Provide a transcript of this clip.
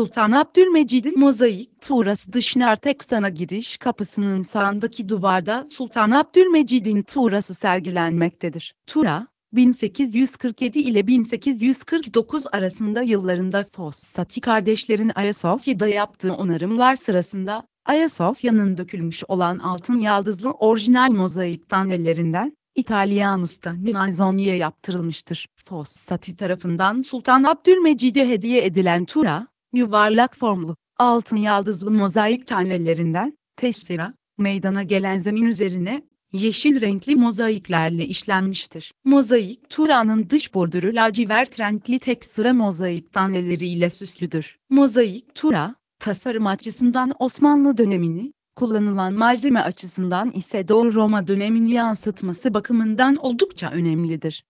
Sultan Abdülmecid'in mozaik tuğrası dışına Teksana giriş kapısının sağındaki duvarda Sultan Abdülmecid'in tuğrası sergilenmektedir. Tura, 1847 ile 1849 arasında yıllarında Fossati kardeşlerin Ayasofya'da yaptığı onarımlar sırasında, Ayasofya'nın dökülmüş olan altın yaldızlı orijinal mozaik tanelerinden, İtalyanus'ta Nunanzoni'ye yaptırılmıştır. Fossati tarafından Sultan Abdülmecid'e hediye edilen tura, yuvarlak formlu, altın yaldızlı mozaik tanelerinden, tessira, meydana gelen zemin üzerine, yeşil renkli mozaiklerle işlenmiştir. Mozaik Turan'ın dış bordürü lacivert renkli tek sıra mozaik taneleriyle süslüdür. Mozaik Tura, tasarım açısından Osmanlı dönemini, kullanılan malzeme açısından ise Doğu Roma dönemini yansıtması bakımından oldukça önemlidir.